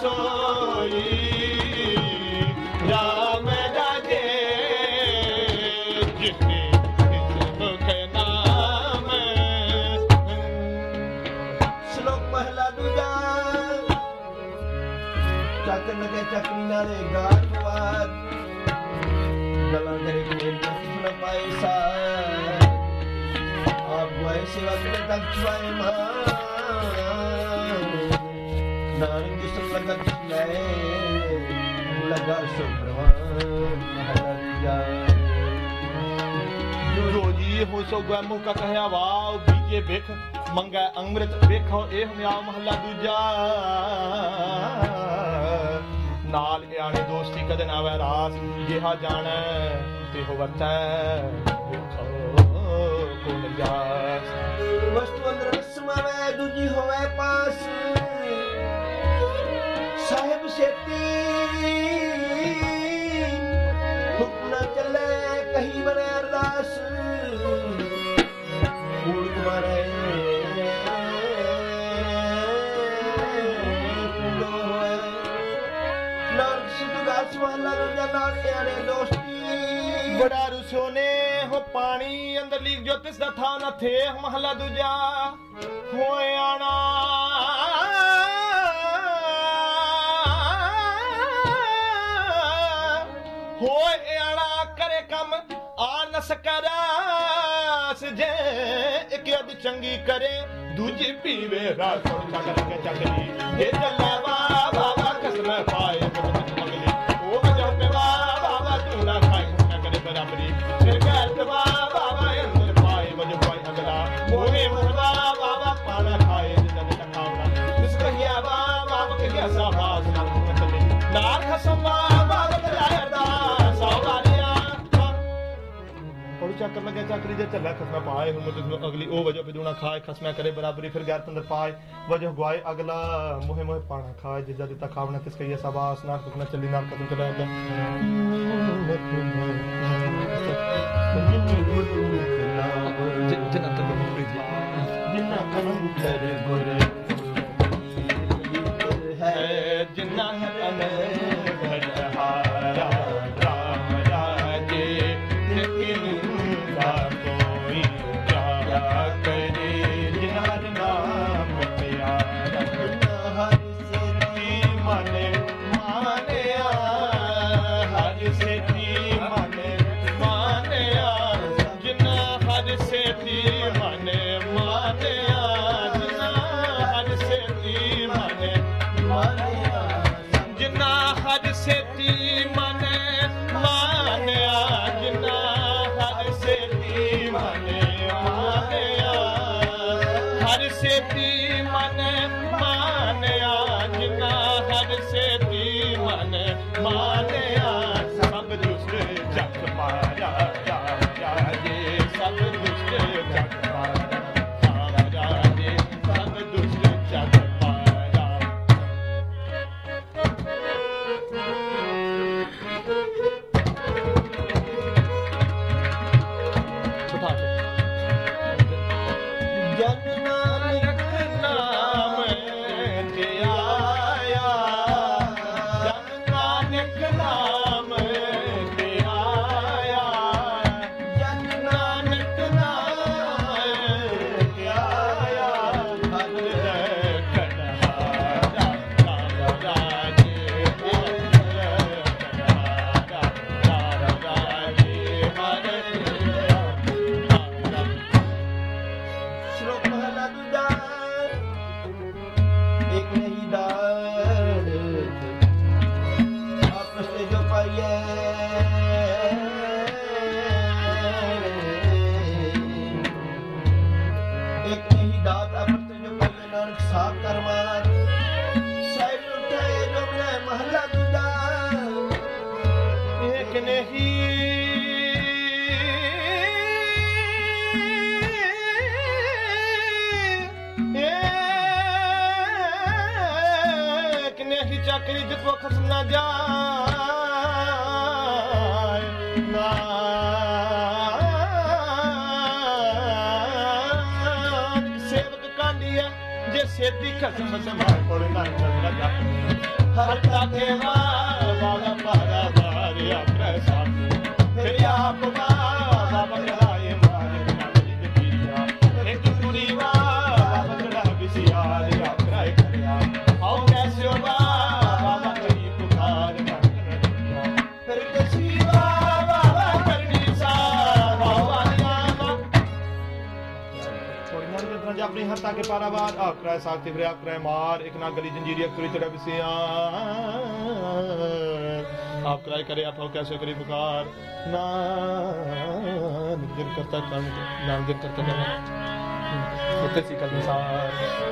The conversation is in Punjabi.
ਸੋਈ, ਰਾਮ ਰਾਜੇ ਜਿਨੇ ਮੁਖ ਨਾਮ ਸ਼ਲੋਕ ਪਹਿਲਾ, ਦੂਜਾ। ਚੱਕ ਲਗੇ ਚੱਕਰੀ ਨਾਲੇ ਗਾਤ ਗਲਾਂ ਕਰੇ ਕੋਲ ਸੁਣ ਪਾਏ ਸਾ ਆਪ ਵਾਏ ਸੇਵਾ ਕਰੇ ਤੱਕ ਚਵਾਏ ਮਾ। ਨਾਨਕ ਹੋ ਸੋ ਗੁਆਮੋ ਕਾ ਕਹਿਆ ਵਾਉ ਬੀਜੇ ਵੇਖ ਮੰਗੈ ਅੰਮ੍ਰਿਤ ਵੇਖੋ ਇਹ ਮਿਆ ਮਹੱਲਾ ਦੂਜਾ ਨਾਲ ਇਆਣੇ ਦੋਸਤੀ ਕਦੇ ਨਾ ਵੈ ਰਾਸ ਜਿਹਾ ਜਾਣੈ ਤੇ ਹੋ ਵਰਤੈ ਦੋਸਤੀ ਬੜਾ ਰੁਸੋਨੇ ਹੋ ਪਾਣੀ ਅੰਦਰ ਲੀਕ ਜੋ ਤਿਸ ਦਾ ਥਾ ਨਾ ਥੇ, ਮਹਲਾ ਦੂਜਾ। ਹੋਏ ਆਣਾ। ਹੋਏ ਆਣਾ, ਕਰੇ ਕੰਮ ਆ ਨ ਸਕਰਾਸ ਜੇ ਇੱਕ ਅਦ ਚੰਗੀ ਕਰੇ, ਦੂਜੀ ਪੀਵੇ ਰਾਸ ਚੱਕ ਲਗੇ ਚੱਕਲੀ ਇਹ ਚੱਲੇ ਚੱਕਰ ਲੱਗਿਆ ਚੱਕਰੀ ਜੇ ਚੱਲਿਆ ਖਸਮਾ ਪਾਏ ਹੁਣ ਮੁੱਦ ਅਗਲੀ ਉਹ ਵਜੋ ਬਿਦੂਣਾ ਖਾਏ ਖਸਮਾ ਕਰੇ ਬਰਾਬਰੀ ਫਿਰ ਗੈਰ ਤੰਦਰ ਪਾਏ। ਵਜੋ ਗਵਾਏ ਅਗਲਾ ਮੋਹੇ ਮੋਹੇ ਪਾਣਾ ਖਾਏ ਜਿੱਜਾ ਦਿੱਤਾ ਖਾਵਣਾ ਕਿਸ ਕਈਏ ਸਬਾਸ ਨਾ ਕੁਕਣਾ ਚੱਲੀ ਨਾਲ ਕਦਮ ਚਲਾ ਜਿੰਨਾ ਕਨਮ ਕਰ ਗੁਰ ਹੈ ਹੈ ਜਿਨਾ ਅਨੰਦ ਹਾਰਾ ਰਾਮ ਰਾਜੇ ਨਿਕਿਨ ਦਾ ਕੋਈ ਪਿਆਰਾ ਕਰੇ ਜਿਨਾ ਨਾਮ ਪਿਆਰਾ ਹਰ ਸਿਰ ਸੇਤੀ ਮਨ ਮਾਨਿਆ, ਹਰ ਸੇਤੀ ਮਨ ਮਾਨਿਆ ਜਿਨਾ ਹਰ ਸੇਤੀ ਮਾਨਿਆ ਦੂਜਾ ਇੱਕ ਨਹੀਂ ਦਾੜ ਆਪਸ ਤੇ ਜੋ ਪਾਈਏ ਇੱਕ ਨਹੀਂ ਦਾਤ ਆਪਸ ਤੇ ਜੋ ਪਾਈਏ ਨਾਨਕ ਸਾਥ ਕਰਮਾਨ نه سيوڪ ڪانڊي آهي جي سيتي قسم ساڳايا हर ताके पारावार आप कराए साग तिवरे आप कराए मार एक ना गली जंजीरी अक्तुरी तुरा बिसिया आप कराए करे आप कैसे करे पुकार ना निजर करता कर्म नाम जन करता कर्म होते सी कल निसार